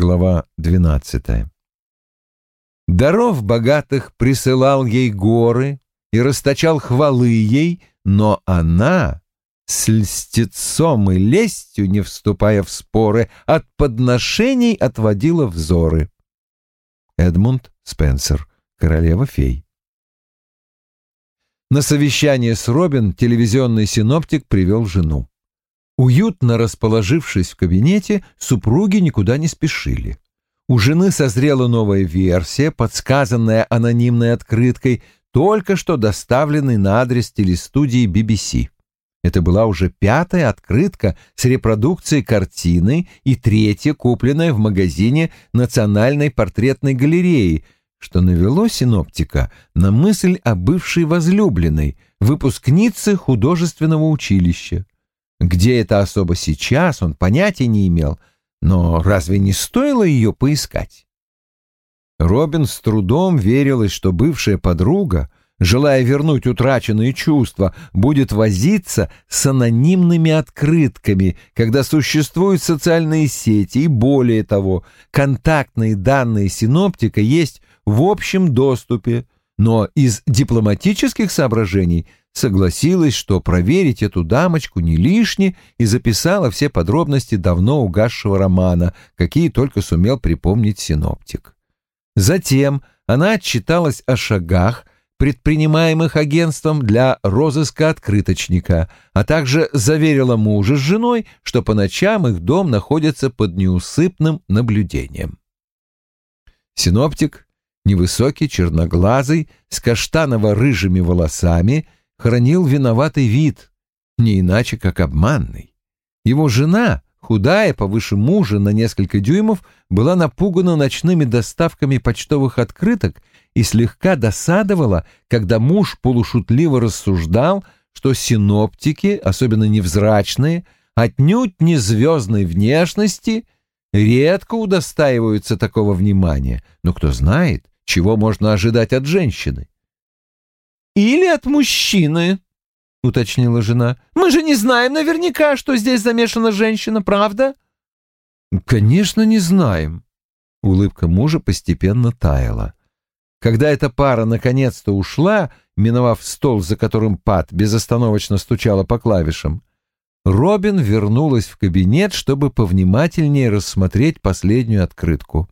Глава двенадцатая. Даров богатых присылал ей горы и расточал хвалы ей, но она с льстецом и лестью, не вступая в споры, от подношений отводила взоры. Эдмунд Спенсер, королева-фей. На совещание с Робин телевизионный синоптик привел жену. Уютно расположившись в кабинете, супруги никуда не спешили. У жены созрела новая версия, подсказанная анонимной открыткой, только что доставленной на адрес телестудии BBC. Это была уже пятая открытка с репродукцией картины и третья, купленная в магазине Национальной портретной галереи, что навело синоптика на мысль о бывшей возлюбленной, выпускнице художественного училища. Где эта особа сейчас, он понятия не имел, но разве не стоило ее поискать? Робин с трудом верилась, что бывшая подруга, желая вернуть утраченные чувства, будет возиться с анонимными открытками, когда существуют социальные сети, и более того, контактные данные синоптика есть в общем доступе, но из дипломатических соображений согласилась, что проверить эту дамочку не лишне и записала все подробности давно угасшего романа, какие только сумел припомнить синоптик. Затем она отчиталась о шагах, предпринимаемых агентством для розыска открыточника, а также заверила мужа с женой, что по ночам их дом находится под неусыпным наблюдением. Синоптик, невысокий, черноглазый, с каштаново-рыжими волосами, хранил виноватый вид, не иначе как обманный. Его жена, худая, повыше мужа на несколько дюймов, была напугана ночными доставками почтовых открыток и слегка досадовала, когда муж полушутливо рассуждал, что синоптики, особенно невзрачные, отнюдь не звездной внешности, редко удостаиваются такого внимания, но кто знает, чего можно ожидать от женщины. «Или от мужчины», — уточнила жена. «Мы же не знаем наверняка, что здесь замешана женщина, правда?» «Конечно, не знаем». Улыбка мужа постепенно таяла. Когда эта пара наконец-то ушла, миновав стол, за которым Пат безостановочно стучала по клавишам, Робин вернулась в кабинет, чтобы повнимательнее рассмотреть последнюю открытку.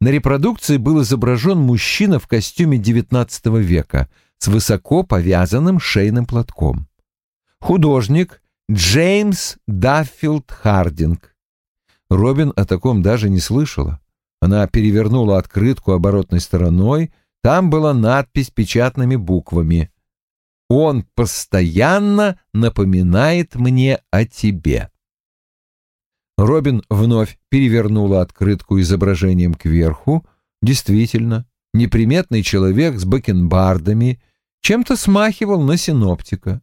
На репродукции был изображен мужчина в костюме XIX века с высоко повязанным шейным платком. Художник Джеймс Даффилд Хардинг. Робин о таком даже не слышала. Она перевернула открытку оборотной стороной. Там была надпись печатными буквами. «Он постоянно напоминает мне о тебе». Робин вновь перевернула открытку изображением кверху. Действительно, неприметный человек с бакенбардами чем-то смахивал на синоптика.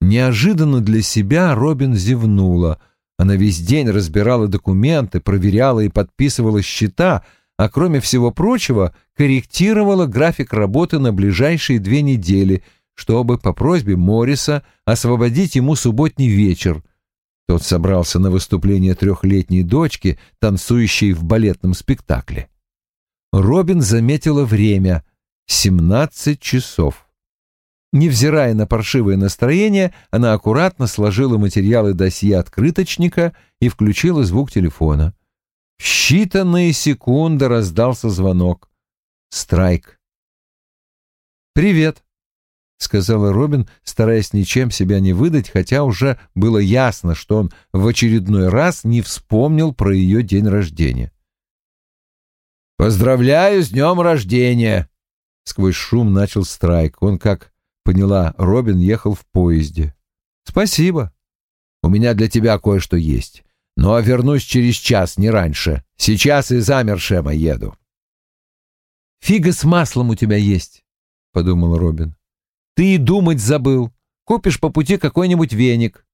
Неожиданно для себя Робин зевнула — она весь день разбирала документы, проверяла и подписывала счета, а кроме всего прочего корректировала график работы на ближайшие две недели, чтобы по просьбе Морриса освободить ему субботний вечер. Тот собрался на выступление трехлетней дочки, танцующей в балетном спектакле. Робин заметила время — семнадцать часов. Невзирая на паршивое настроение, она аккуратно сложила материалы досье открыточника и включила звук телефона. В считанные секунды раздался звонок. Страйк. «Привет», — сказала Робин, стараясь ничем себя не выдать, хотя уже было ясно, что он в очередной раз не вспомнил про ее день рождения. «Поздравляю с днем рождения!» Сквозь шум начал Страйк. Он как поняла, Робин ехал в поезде. «Спасибо. У меня для тебя кое-что есть. Но вернусь через час, не раньше. Сейчас из Амершема еду». «Фига с маслом у тебя есть», — подумал Робин. «Ты и думать забыл. Купишь по пути какой-нибудь веник».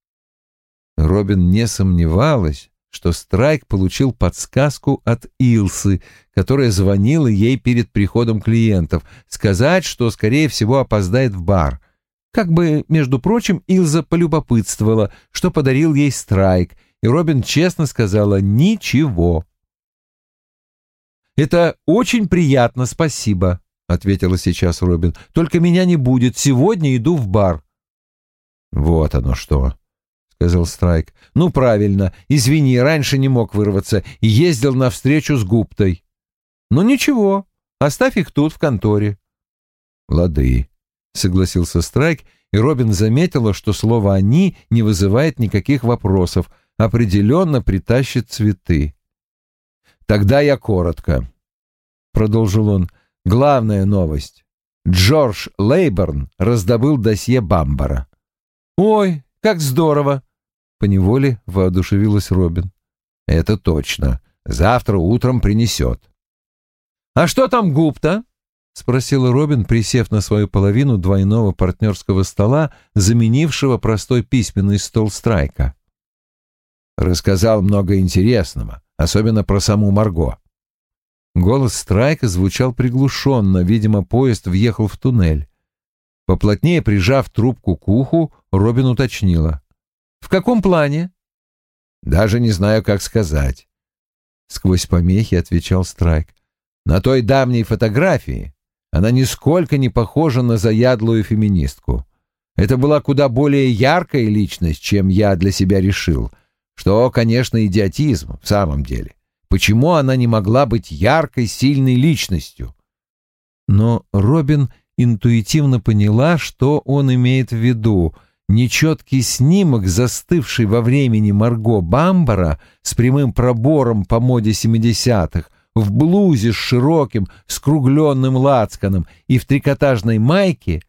Робин не сомневалась, что Страйк получил подсказку от Илсы, которая звонила ей перед приходом клиентов, сказать, что, скорее всего, опоздает в бар. Как бы, между прочим, Илза полюбопытствовала, что подарил ей Страйк, и Робин честно сказала «ничего». «Это очень приятно, спасибо», — ответила сейчас Робин. «Только меня не будет. Сегодня иду в бар». «Вот оно что», — сказал Страйк. «Ну, правильно. Извини, раньше не мог вырваться. Ездил на встречу с Гуптой». «Ну, ничего. Оставь их тут, в конторе». «Лады», — согласился Страйк, и Робин заметила, что слово «они» не вызывает никаких вопросов, определенно притащит цветы. «Тогда я коротко», — продолжил он. «Главная новость. Джордж Лейборн раздобыл досье Бамбара». «Ой, как здорово!» — поневоле воодушевилась Робин. «Это точно. Завтра утром принесет». «А что там Гупта?» — спросила Робин, присев на свою половину двойного партнерского стола, заменившего простой письменный стол Страйка. Рассказал много интересного, особенно про саму Марго. Голос Страйка звучал приглушенно, видимо, поезд въехал в туннель. Поплотнее прижав трубку к уху, Робин уточнила. «В каком плане?» «Даже не знаю, как сказать». Сквозь помехи отвечал Страйк. «На той давней фотографии она нисколько не похожа на заядлую феминистку. Это была куда более яркая личность, чем я для себя решил, что, конечно, идиотизм в самом деле. Почему она не могла быть яркой, сильной личностью? Но Робин интуитивно поняла, что он имеет в виду. Нечеткий снимок, застывший во времени Марго Бамбара с прямым пробором по моде семидесятых, в блузе с широким, скругленным лацканом и в трикотажной майке,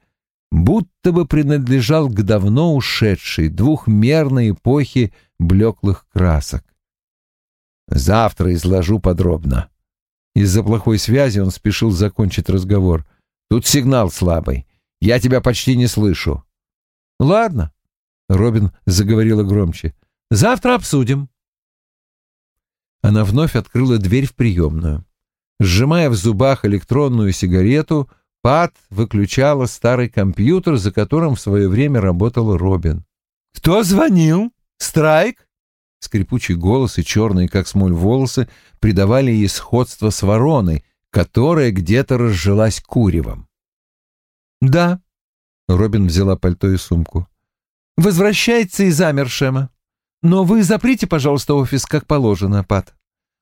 будто бы принадлежал к давно ушедшей двухмерной эпохе блеклых красок. Завтра изложу подробно. Из-за плохой связи он спешил закончить разговор. Тут сигнал слабый. Я тебя почти не слышу. Ладно, Робин заговорила громче. Завтра обсудим. Она вновь открыла дверь в приемную. Сжимая в зубах электронную сигарету, Пат выключала старый компьютер, за которым в свое время работал Робин. «Кто звонил? Страйк?» Скрипучий голос и черные, как смоль, волосы придавали ей сходство с вороной, которая где-то разжилась куревом. «Да», — Робин взяла пальто и сумку. «Возвращается из Амершема. Но вы заприте, пожалуйста, офис как положено, Пат.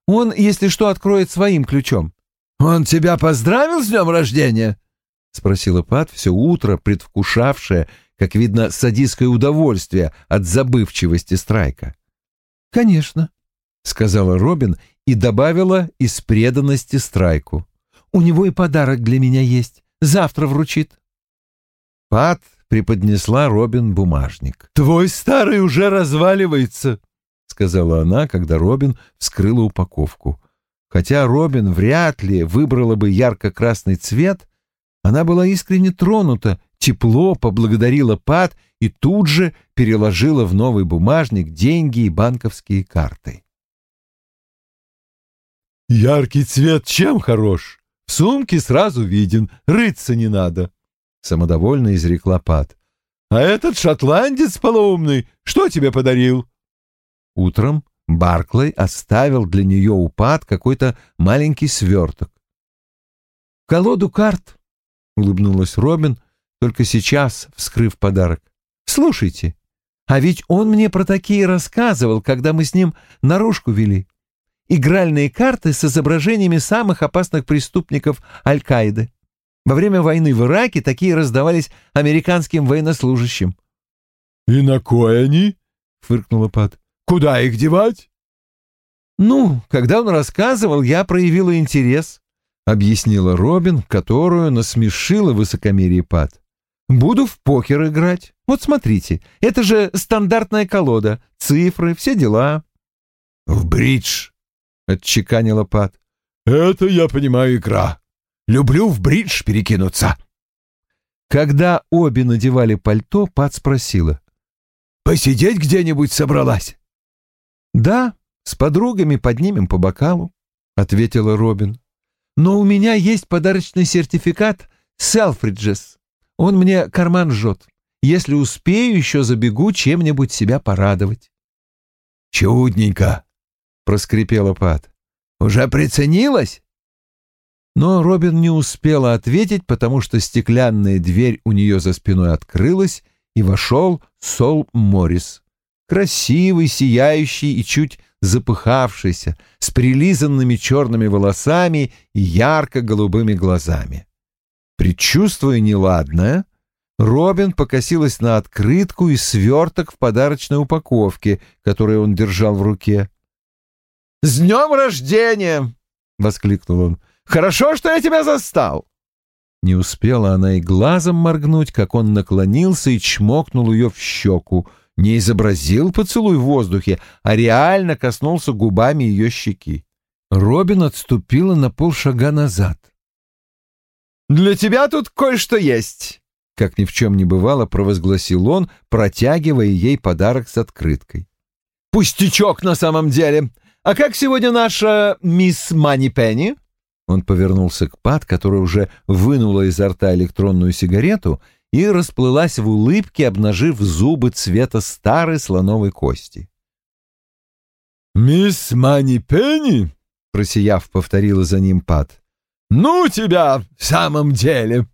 Он, если что, откроет своим ключом». «Он тебя поздравил с днем рождения?» — спросила Пат все утро, предвкушавшая, как видно, садистское удовольствие от забывчивости Страйка. «Конечно», — сказала Робин и добавила из преданности Страйку. «У него и подарок для меня есть. Завтра вручит». Пат преподнесла Робин бумажник. «Твой старый уже разваливается», — сказала она, когда Робин вскрыла упаковку. Хотя Робин вряд ли выбрала бы ярко-красный цвет, она была искренне тронута, тепло поблагодарила Пат и тут же переложила в новый бумажник деньги и банковские карты. «Яркий цвет чем хорош? В сумке сразу виден, рыться не надо», — самодовольно изрекла Пат. «А этот шотландец полоумный что тебе подарил?» Утром Барклey оставил для нее у Пат какой-то маленький сверток. «Колоду карт», — улыбнулась Робин, только сейчас вскрыв подарок. «Слушайте, а ведь он мне про такие рассказывал, когда мы с ним наружку вели игральные карты с изображениями самых опасных преступников Аль-Каиды. Во время войны в Ираке такие раздавались американским военнослужащим. «И на кой они?» — фыркнула Пат. «Куда их девать?» «Ну, когда он рассказывал, я проявила интерес», — объяснила Робин, которую насмешила высокомерие Пат. «Буду в покер играть. Вот смотрите, это же стандартная колода, цифры, все дела». «В бридж», — отчеканила Пат. «Это, я понимаю, игра. Люблю в бридж перекинуться». Когда обе надевали пальто, Пат спросила. «Посидеть где-нибудь собралась?» «Да, с подругами поднимем по бокалу», — ответила Робин. «Но у меня есть подарочный сертификат Селфриджес. Он мне карман жжет. Если успею, еще забегу чем-нибудь себя порадовать». «Чудненько», проскрипела Пат. «Уже приценилась? Но Робин не успела ответить, потому что стеклянная дверь у нее за спиной открылась, и вошел Сол Моррис. Красивый, сияющий и чуть запыхавшийся, с прилизанными черными волосами и ярко-голубыми глазами. Предчувствуя неладное, Робин покосилась на открытку и сверток в подарочной упаковке, который он держал в руке. «С днем рождения!» — воскликнул он. «Хорошо, что я тебя застал!» Не успела она и глазом моргнуть, как он наклонился и чмокнул ее в щеку. Не изобразил поцелуй в воздухе, а реально коснулся губами ее щеки. Робин отступила на полшага назад. «Для тебя тут кое-что есть!» Как ни в чем не бывало, провозгласил он, протягивая ей подарок с открыткой. «Пустячок на самом деле! А как сегодня наша мисс Мани Пенни?» Он повернулся к Пат, которая уже вынула изо рта электронную сигарету и расплылась в улыбке, обнажив зубы цвета старой слоновой кости. «Мисс Мани Пенни?» — просияв, повторила за ним Пат. «Ну тебя в самом деле!»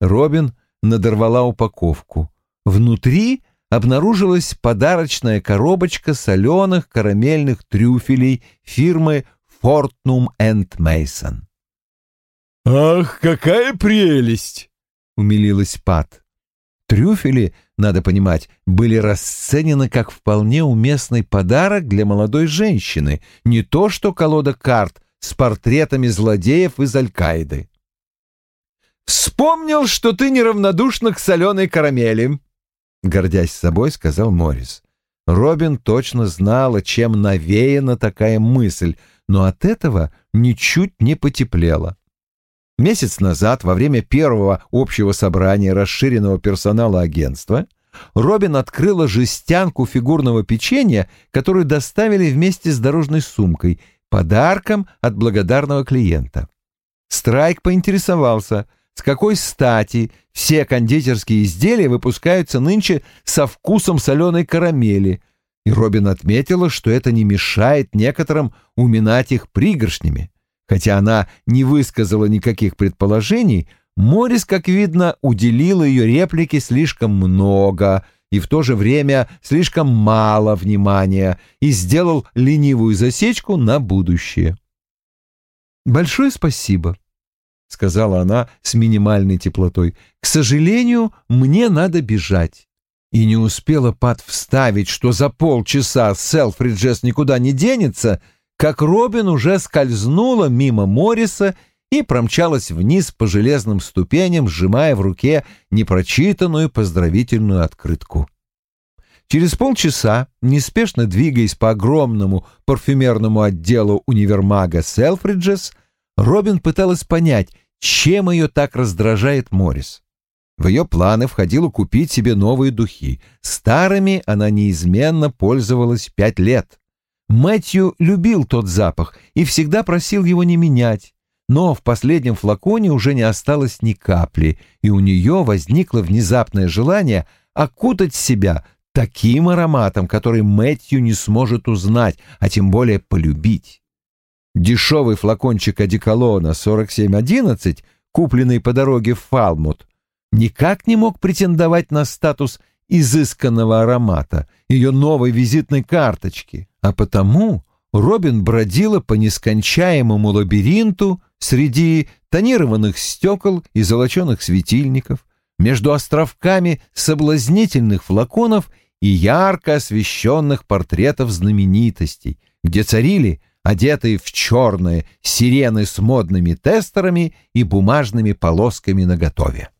Робин надорвала упаковку. Внутри обнаружилась подарочная коробочка соленых карамельных трюфелей фирмы Fortnum Mason. «Ах, какая прелесть!» — умилилась Пат. Трюфели, надо понимать, были расценены как вполне уместный подарок для молодой женщины, не то что колода карт с портретами злодеев из Аль-Каиды. «Вспомнил, что ты неравнодушна к соленой карамели», — гордясь собой, сказал Моррис. Робин точно знала, чем навеяна такая мысль, но от этого ничуть не потеплело. Месяц назад, во время первого общего собрания расширенного персонала агентства, Робин открыла жестянку фигурного печенья, которую доставили вместе с дорожной сумкой, подарком от благодарного клиента. Страйк поинтересовался — с какой стати все кондитерские изделия выпускаются нынче со вкусом соленой карамели? И Робин отметила, что это не мешает некоторым уминать их пригоршнями. Хотя она не высказала никаких предположений, Морис, как видно, уделил ее реплике слишком много и в то же время слишком мало внимания и сделал ленивую засечку на будущее. «Большое спасибо», — сказала она с минимальной теплотой. «К сожалению, мне надо бежать». И не успела Пат вставить, что за полчаса Селфриджес никуда не денется, как Робин уже скользнула мимо Морриса и промчалась вниз по железным ступеням, сжимая в руке непрочитанную поздравительную открытку. Через полчаса, неспешно двигаясь по огромному парфюмерному отделу универмага Селфриджес, Робин пыталась понять, чем ее так раздражает Моррис. В ее планы входило купить себе новые духи. Старыми она неизменно пользовалась пять лет. Мэтью любил тот запах и всегда просил его не менять. Но в последнем флаконе уже не осталось ни капли, и у нее возникло внезапное желание окутать себя таким ароматом, который Мэтью не сможет узнать, а тем более полюбить. Дешевый флакончик одеколона 4711, купленный по дороге в Фалмут, никак не мог претендовать на статус изысканного аромата, ее новой визитной карточки, а потому Робин бродила по нескончаемому лабиринту среди тонированных стекол и золоченых светильников, между островками соблазнительных флаконов и ярко освещенных портретов знаменитостей, где царили одетые в черные сирены с модными тестерами и бумажными полосками наготове.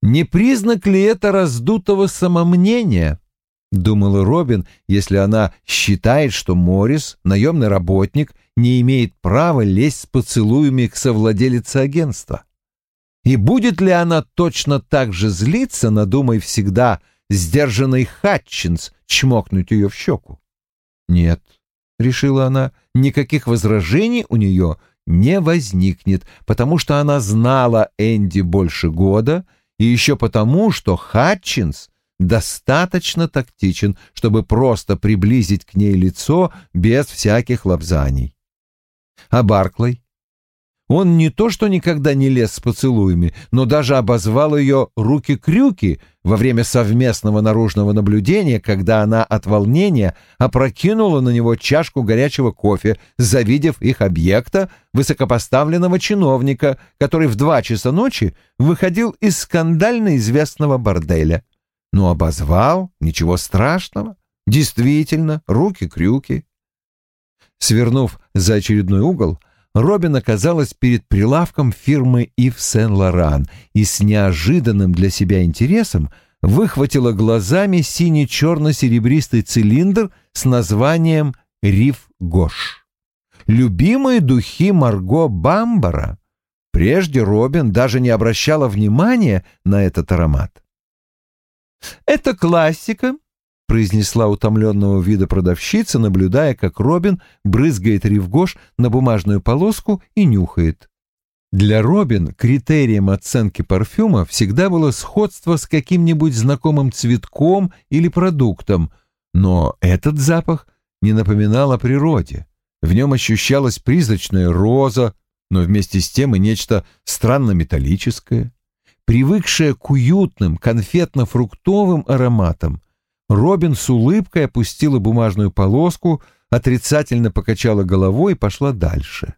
Не признак ли это раздутого самомнения? Думала Робин, если она считает, что Моррис, наемный работник, не имеет права лезть с поцелуями к совладелице агентства. И будет ли она точно так же злиться, надумай всегда сдержанный Хатчинс чмокнуть ее в щеку? Нет, — решила она, — никаких возражений у нее не возникнет, потому что она знала Энди больше года, и еще потому, что Хатчинс достаточно тактичен, чтобы просто приблизить к ней лицо без всяких лапзаний. А Барклey? Он не то что никогда не лез с поцелуями, но даже обозвал ее «руки-крюки» во время совместного наружного наблюдения, когда она от волнения опрокинула на него чашку горячего кофе, завидев их объекта, высокопоставленного чиновника, который в два часа ночи выходил из скандально известного борделя. Ну, обозвал, ничего страшного. Действительно, руки-крюки. Свернув за очередной угол, Робин оказалась перед прилавком фирмы Ив Сен-Лоран и с неожиданным для себя интересом выхватила глазами синий-черно-серебристый цилиндр с названием «Риф Гош». Любимые духи Марго Бамбара. Прежде Робин даже не обращала внимания на этот аромат. «Это классика», произнесла утомленного вида продавщица, наблюдая, как Робин брызгает ревгош на бумажную полоску и нюхает. Для Робин критерием оценки парфюма всегда было сходство с каким-нибудь знакомым цветком или продуктом, но этот запах не напоминал о природе. В нем ощущалась призрачная роза, но вместе с тем и нечто странно металлическое. Привыкшая к уютным конфетно-фруктовым ароматам, Робин с улыбкой опустила бумажную полоску, отрицательно покачала головой и пошла дальше.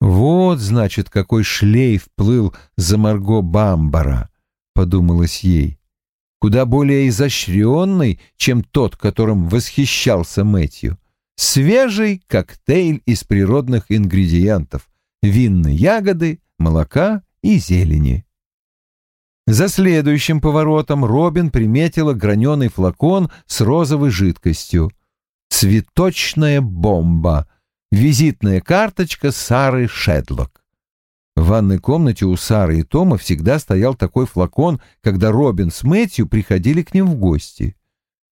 «Вот, значит, какой шлейф плыл за Марго Бамбара», — подумалось ей. «Куда более изощренный, чем тот, которым восхищался Мэтью. Свежий коктейль из природных ингредиентов — винной ягоды, молока и зелени». За следующим поворотом Робин приметила граненый флакон с розовой жидкостью. «Цветочная бомба», визитная карточка Сары Шедлок. В ванной комнате у Сары и Тома всегда стоял такой флакон, когда Робин с Мэтью приходили к ним в гости.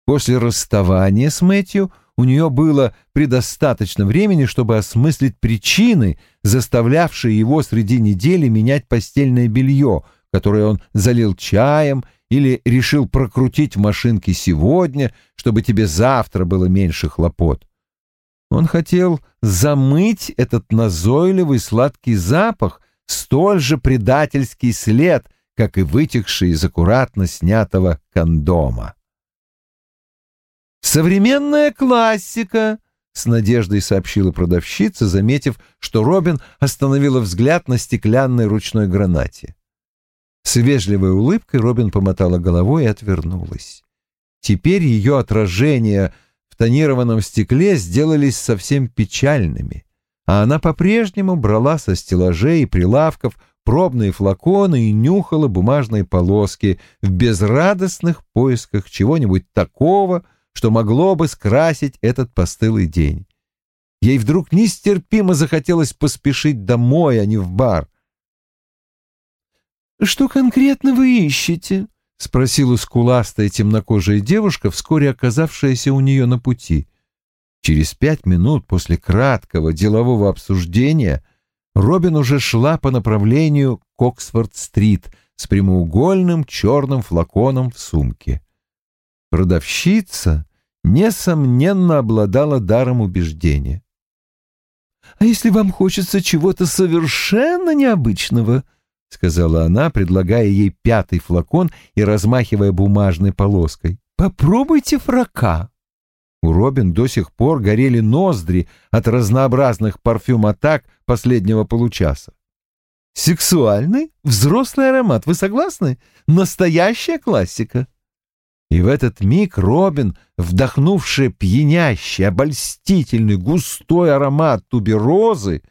После расставания с Мэтью у нее было предостаточно времени, чтобы осмыслить причины, заставлявшие его среди недели менять постельное белье — которое он залил чаем или решил прокрутить в машинке сегодня, чтобы тебе завтра было меньше хлопот. Он хотел замыть этот назойливый сладкий запах, столь же предательский след, как и вытекший из аккуратно снятого кондома. «Современная классика», — с надеждой сообщила продавщица, заметив, что Робин остановила взгляд на стеклянной ручной гранате. С вежливой улыбкой Робин помотала головой и отвернулась. Теперь ее отражения в тонированном стекле сделались совсем печальными, а она по-прежнему брала со стеллажей и прилавков пробные флаконы и нюхала бумажные полоски в безрадостных поисках чего-нибудь такого, что могло бы скрасить этот постылый день. Ей вдруг нестерпимо захотелось поспешить домой, а не в бар — «Что конкретно вы ищете?» — спросила скуластая темнокожая девушка, вскоре оказавшаяся у нее на пути. Через пять минут после краткого делового обсуждения Робин уже шла по направлению к Оксфорд-стрит с прямоугольным черным флаконом в сумке. Продавщица, несомненно, обладала даром убеждения. «А если вам хочется чего-то совершенно необычного?» — сказала она, предлагая ей пятый флакон и размахивая бумажной полоской. «Попробуйте фрака». У Робин до сих пор горели ноздри от разнообразных парфюм-атак последнего получаса. «Сексуальный, взрослый аромат, вы согласны? Настоящая классика». И в этот миг Робин, вдохнувшая пьянящий, обольстительный, густой аромат туберозы,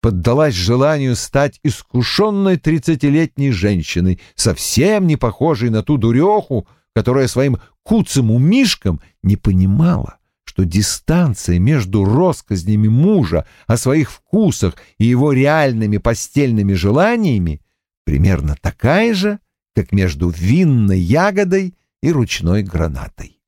поддалась желанию стать искушенной тридцатилетней женщиной, совсем не похожей на ту дуреху, которая своим куцым умишком не понимала, что дистанция между россказнями мужа о своих вкусах и его реальными постельными желаниями примерно такая же, как между винной ягодой и ручной гранатой.